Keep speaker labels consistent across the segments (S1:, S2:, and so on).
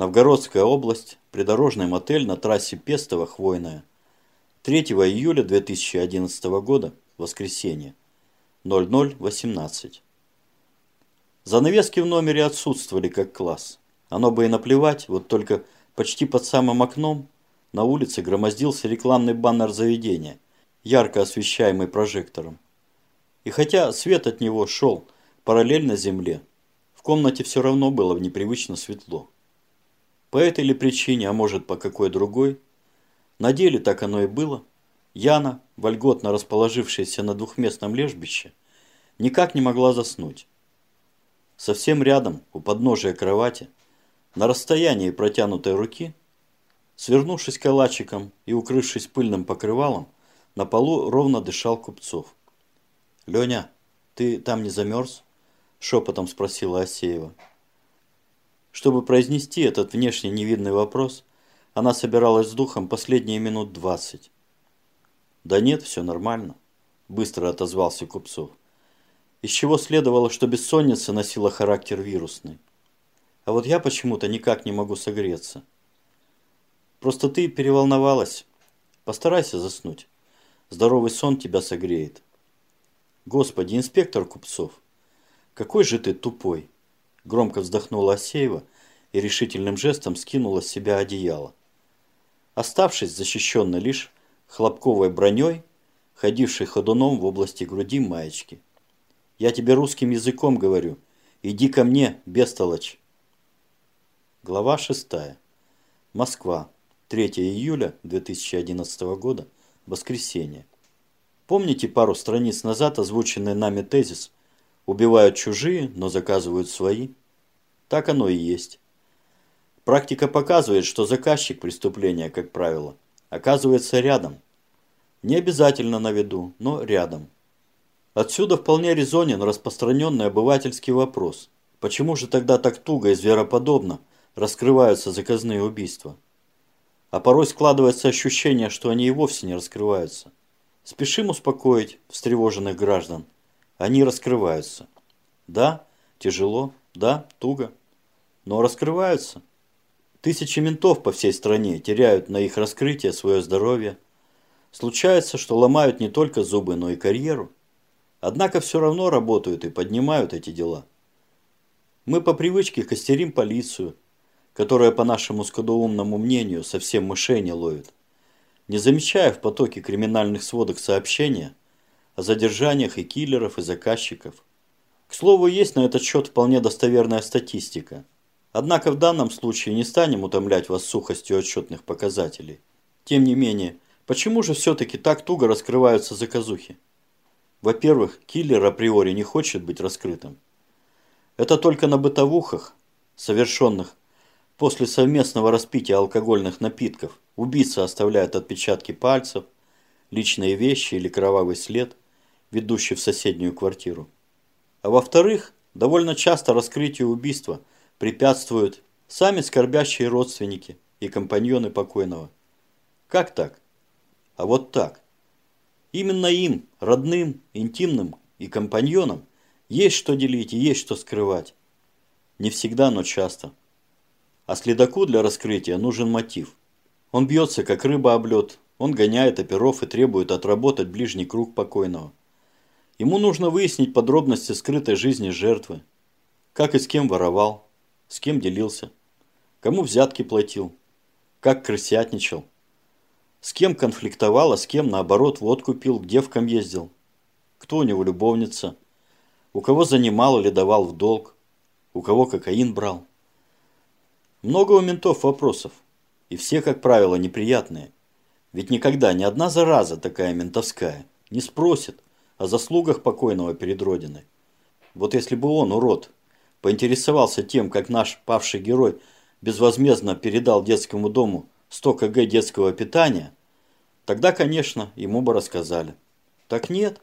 S1: Новгородская область, придорожный мотель на трассе Пестово-Хвойная. 3 июля 2011 года, воскресенье, 00.18. Занавески в номере отсутствовали как класс. Оно бы и наплевать, вот только почти под самым окном на улице громоздился рекламный баннер заведения, ярко освещаемый прожектором. И хотя свет от него шел параллельно земле, в комнате все равно было непривычно светло. По этой ли причине, а может по какой другой, на деле так оно и было, Яна, вольготно расположившаяся на двухместном лежбище, никак не могла заснуть. Совсем рядом, у подножия кровати, на расстоянии протянутой руки, свернувшись калачиком и укрывшись пыльным покрывалом, на полу ровно дышал Купцов. «Леня, ты там не замерз?» – шепотом спросила Асеева. Чтобы произнести этот внешне невидный вопрос, она собиралась с духом последние минут двадцать. «Да нет, все нормально», – быстро отозвался Купцов. Из чего следовало, что бессонница носила характер вирусный. А вот я почему-то никак не могу согреться. Просто ты переволновалась. Постарайся заснуть. Здоровый сон тебя согреет. Господи, инспектор Купцов, какой же ты тупой. Громко вздохнула Асеева и решительным жестом скинула с себя одеяло. Оставшись защищенной лишь хлопковой броней, ходившей ходуном в области груди маечки. Я тебе русским языком говорю. Иди ко мне, бестолочь. Глава 6. Москва. 3 июля 2011 года. Воскресенье. Помните пару страниц назад озвученный нами тезис «Убивают чужие, но заказывают свои»? Так оно и есть. Практика показывает, что заказчик преступления, как правило, оказывается рядом. Не обязательно на виду, но рядом. Отсюда вполне резонен распространенный обывательский вопрос. Почему же тогда так туго и звероподобно раскрываются заказные убийства? А порой складывается ощущение, что они и вовсе не раскрываются. Спешим успокоить встревоженных граждан. Они раскрываются. Да, тяжело, да, туго, но раскрываются. Тысячи ментов по всей стране теряют на их раскрытие свое здоровье. Случается, что ломают не только зубы, но и карьеру. Однако все равно работают и поднимают эти дела. Мы по привычке костерим полицию, которая, по нашему скудоумному мнению, совсем мышей не ловит, не замечая в потоке криминальных сводок сообщения о задержаниях и киллеров, и заказчиков. К слову, есть на этот счет вполне достоверная статистика. Однако в данном случае не станем утомлять вас сухостью отчетных показателей. Тем не менее, почему же все-таки так туго раскрываются заказухи? Во-первых, киллер априори не хочет быть раскрытым. Это только на бытовухах, совершенных после совместного распития алкогольных напитков, убийца оставляет отпечатки пальцев, личные вещи или кровавый след, ведущий в соседнюю квартиру. А во-вторых, довольно часто раскрытию убийства препятствуют сами скорбящие родственники и компаньоны покойного. Как так? А вот так. Именно им, родным, интимным и компаньонам, есть что делить и есть что скрывать. Не всегда, но часто. А следаку для раскрытия нужен мотив. Он бьется, как рыба об лед, он гоняет оперов и требует отработать ближний круг покойного. Ему нужно выяснить подробности скрытой жизни жертвы. Как и с кем воровал, с кем делился, кому взятки платил, как крысятничал, с кем конфликтовал, а с кем, наоборот, водку пил, к девкам ездил. Кто у него любовница. У кого занимал или давал в долг. У кого кокаин брал. Много у ментов вопросов. И все, как правило, неприятные. Ведь никогда ни одна зараза такая ментовская не спросит о заслугах покойного перед Родиной. Вот если бы он, урод, поинтересовался тем, как наш павший герой безвозмездно передал детскому дому 100 кг детского питания, тогда, конечно, ему бы рассказали. Так нет.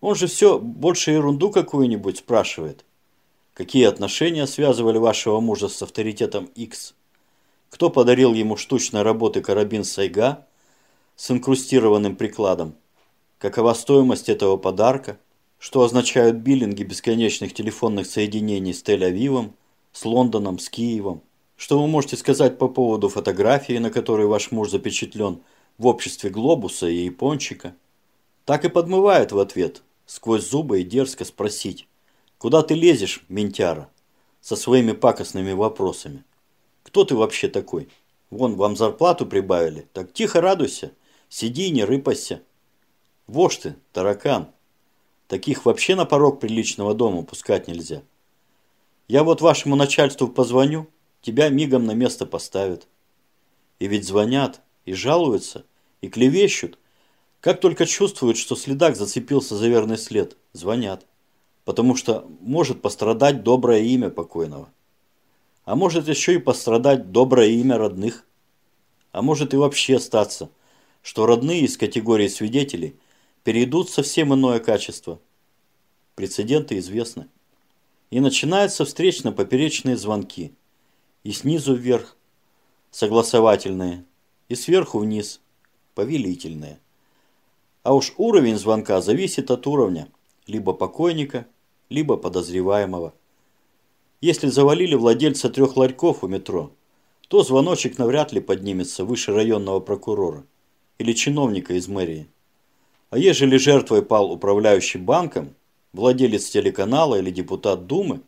S1: Он же все больше ерунду какую-нибудь спрашивает. Какие отношения связывали вашего мужа с авторитетом X? Кто подарил ему штучной работы карабин Сайга с инкрустированным прикладом? Какова стоимость этого подарка? Что означают биллинги бесконечных телефонных соединений с Тель-Авивом, с Лондоном, с Киевом? Что вы можете сказать по поводу фотографии, на которой ваш муж запечатлен в обществе глобуса и япончика? Так и подмывает в ответ, сквозь зубы и дерзко спросить, куда ты лезешь, ментяра, со своими пакостными вопросами? Кто ты вообще такой? Вон, вам зарплату прибавили, так тихо радуйся, сиди не рыпайся. Вошь ты, таракан. Таких вообще на порог приличного дома пускать нельзя. Я вот вашему начальству позвоню, тебя мигом на место поставят. И ведь звонят, и жалуются, и клевещут. Как только чувствуют, что следак зацепился за верный след, звонят. Потому что может пострадать доброе имя покойного. А может еще и пострадать доброе имя родных. А может и вообще статься, что родные из категории свидетелей перейдут совсем иное качество. Прецеденты известны. И начинаются встречно-поперечные звонки. И снизу вверх согласовательные, и сверху вниз повелительные. А уж уровень звонка зависит от уровня либо покойника, либо подозреваемого. Если завалили владельца трех ларьков у метро, то звоночек навряд ли поднимется выше районного прокурора или чиновника из мэрии. А ежели жертвой пал управляющий банком, владелец телеканала или депутат Думы,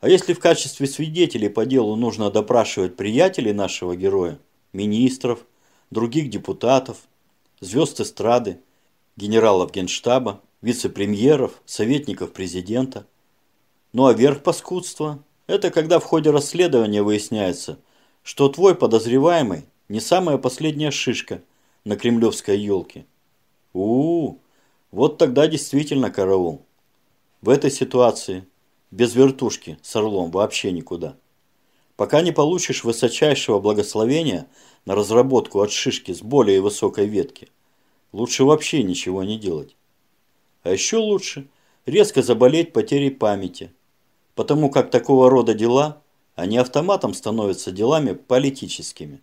S1: а если в качестве свидетелей по делу нужно допрашивать приятелей нашего героя, министров, других депутатов, звезд эстрады, генералов генштаба, вице-премьеров, советников президента. Ну а верх паскудства – это когда в ходе расследования выясняется, что твой подозреваемый не самая последняя шишка на кремлевской елке – у, -у, у вот тогда действительно караул. В этой ситуации без вертушки с орлом вообще никуда. Пока не получишь высочайшего благословения на разработку от шишки с более высокой ветки, лучше вообще ничего не делать. А еще лучше резко заболеть потерей памяти, потому как такого рода дела, они автоматом становятся делами политическими.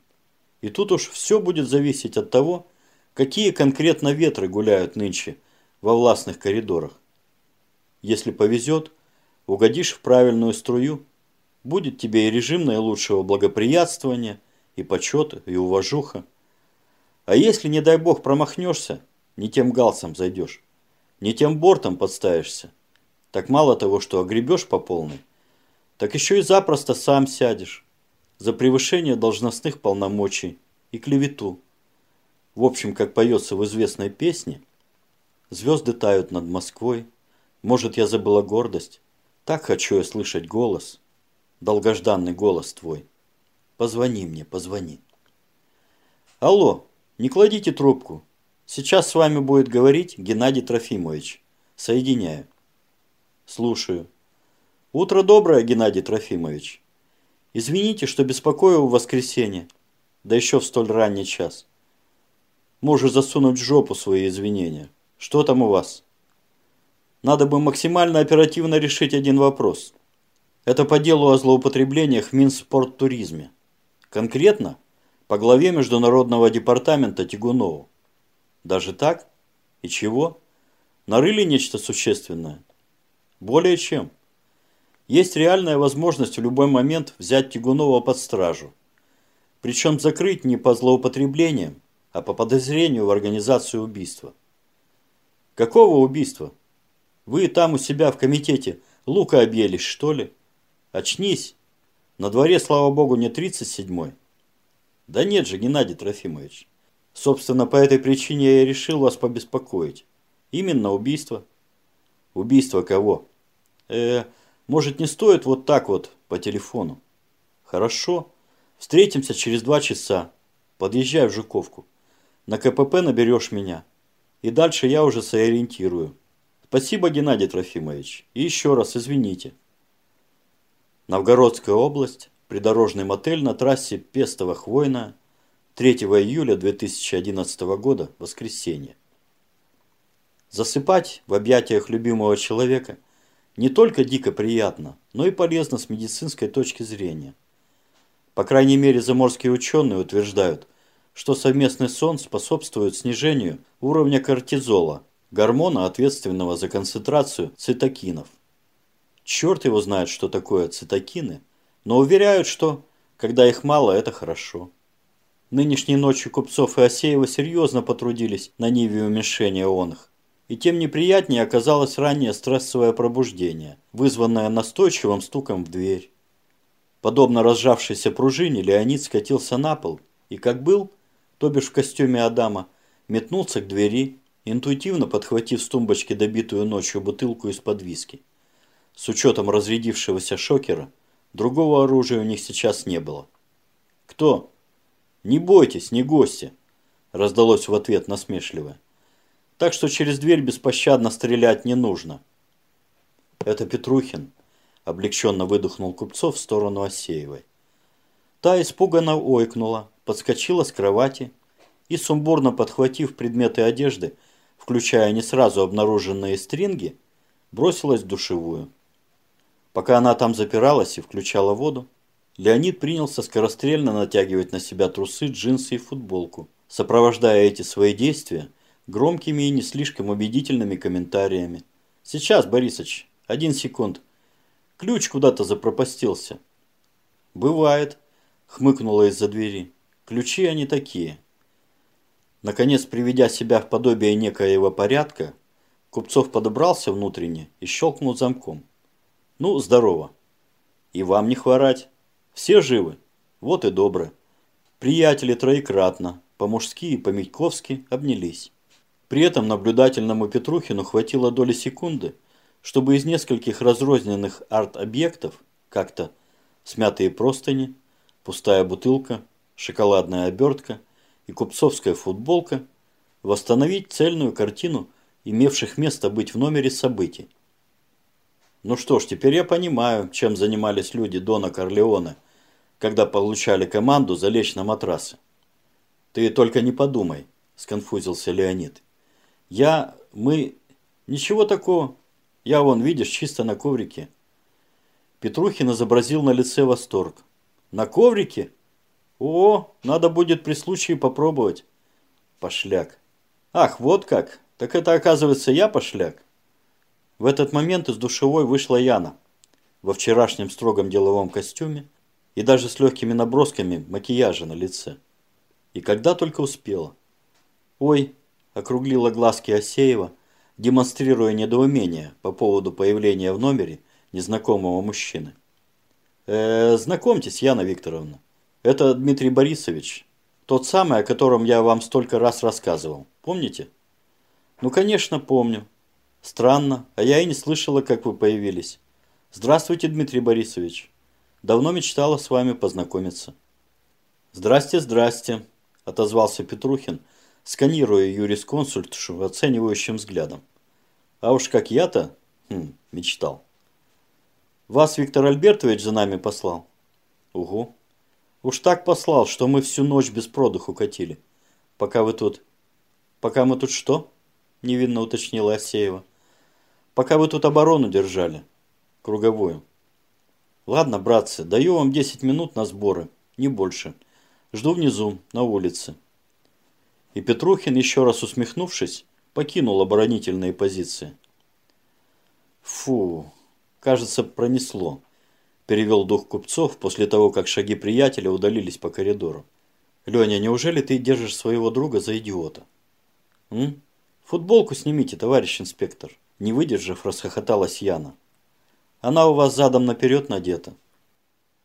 S1: И тут уж все будет зависеть от того, Какие конкретно ветры гуляют нынче во властных коридорах? Если повезет, угодишь в правильную струю, будет тебе и режим наилучшего благоприятствования, и почет, и уважуха. А если, не дай бог, промахнешься, не тем галсом зайдешь, не тем бортом подставишься, так мало того, что огребешь по полной, так еще и запросто сам сядешь за превышение должностных полномочий и клевету. В общем, как поется в известной песне, звезды тают над Москвой, может, я забыла гордость, так хочу я слышать голос, долгожданный голос твой. Позвони мне, позвони. Алло, не кладите трубку. Сейчас с вами будет говорить Геннадий Трофимович. Соединяю. Слушаю. Утро доброе, Геннадий Трофимович. Извините, что беспокою в воскресенье, да еще в столь ранний час. Можешь засунуть в жопу свои извинения. Что там у вас? Надо бы максимально оперативно решить один вопрос. Это по делу о злоупотреблениях в Минспорттуризме. Конкретно по главе Международного департамента Тигунову. Даже так? И чего? Нарыли нечто существенное? Более чем. Есть реальная возможность в любой момент взять Тигунова под стражу. Причем закрыть не по злоупотреблениям, а по подозрению в организацию убийства. Какого убийства? Вы там у себя в комитете лука объелись, что ли? Очнись. На дворе, слава богу, не 37-й. Да нет же, Геннадий Трофимович. Собственно, по этой причине я решил вас побеспокоить. Именно убийство. Убийство кого? Э, может, не стоит вот так вот по телефону? Хорошо. Встретимся через два часа. Подъезжай в Жуковку. На КПП наберешь меня. И дальше я уже сориентирую. Спасибо, Геннадий Трофимович. И еще раз извините. Новгородская область. Придорожный мотель на трассе Пестово-Хвойна. 3 июля 2011 года. Воскресенье. Засыпать в объятиях любимого человека не только дико приятно, но и полезно с медицинской точки зрения. По крайней мере, заморские ученые утверждают, что совместный сон способствует снижению уровня кортизола, гормона, ответственного за концентрацию цитокинов. Черт его знает, что такое цитокины, но уверяют, что Когда их мало, это хорошо. Нынешней ночью Купцов и Осеева серьезно потрудились на ниве уменьшения он их. И тем неприятнее оказалось раннее стрессовое пробуждение, вызванное настойчивым стуком в дверь. Подобно разжавшейся пружине, Леонид скатился на пол и, как был, то бишь в костюме Адама, метнулся к двери, интуитивно подхватив с тумбочки добитую ночью бутылку из-под виски. С учетом разрядившегося шокера, другого оружия у них сейчас не было. «Кто?» «Не бойтесь, не гости», – раздалось в ответ насмешливое. «Так что через дверь беспощадно стрелять не нужно». «Это Петрухин», – облегченно выдохнул Купцов в сторону Осеевой. Та испуганно ойкнула, подскочила с кровати и, сумбурно подхватив предметы одежды, включая не сразу обнаруженные стринги, бросилась в душевую. Пока она там запиралась и включала воду, Леонид принялся скорострельно натягивать на себя трусы, джинсы и футболку, сопровождая эти свои действия громкими и не слишком убедительными комментариями. «Сейчас, Борисыч, один секунд. Ключ куда-то запропастился». «Бывает», – хмыкнула из-за двери. «Ключи они такие». Наконец, приведя себя в подобие некоего порядка, Купцов подобрался внутренне и щелкнул замком. «Ну, здорово. И вам не хворать». Все живы? Вот и добро. Приятели троекратно, по-мужски и по-митьковски обнялись. При этом наблюдательному Петрухину хватило доли секунды, чтобы из нескольких разрозненных арт-объектов, как-то смятые простыни, пустая бутылка, шоколадная обертка и купцовская футболка, восстановить цельную картину имевших место быть в номере событий. Ну что ж, теперь я понимаю, чем занимались люди Дона Корлеоне, когда получали команду залечь на матрасы. Ты только не подумай, сконфузился Леонид. Я, мы, ничего такого. Я вон, видишь, чисто на коврике. Петрухин изобразил на лице восторг. На коврике? О, надо будет при случае попробовать. Пошляк. Ах, вот как. Так это оказывается я пошляк. В этот момент из душевой вышла Яна во вчерашнем строгом деловом костюме и даже с легкими набросками макияжа на лице. И когда только успела. «Ой!» – округлила глазки Осеева, демонстрируя недоумение по поводу появления в номере незнакомого мужчины. «Э, «Знакомьтесь, Яна Викторовна, это Дмитрий Борисович, тот самый, о котором я вам столько раз рассказывал. Помните?» «Ну, конечно, помню. Странно, а я и не слышала, как вы появились. Здравствуйте, Дмитрий Борисович. Давно мечтала с вами познакомиться. Здрасте, здрасте, отозвался Петрухин, сканируя юрисконсультшу оценивающим взглядом. А уж как я-то, хм, мечтал. Вас Виктор Альбертович за нами послал? Угу. Уж так послал, что мы всю ночь без продыху катили. Пока вы тут... Пока мы тут что? Невинно уточнила Асеева. Пока вы тут оборону держали. Круговую. Ладно, братцы, даю вам 10 минут на сборы, не больше. Жду внизу, на улице. И Петрухин, еще раз усмехнувшись, покинул оборонительные позиции. Фу, кажется, пронесло. Перевел дух купцов после того, как шаги приятеля удалились по коридору. Леня, неужели ты держишь своего друга за идиота? М? Футболку снимите, товарищ инспектор. Не выдержав, расхохоталась Яна. Она у вас задом наперед надета.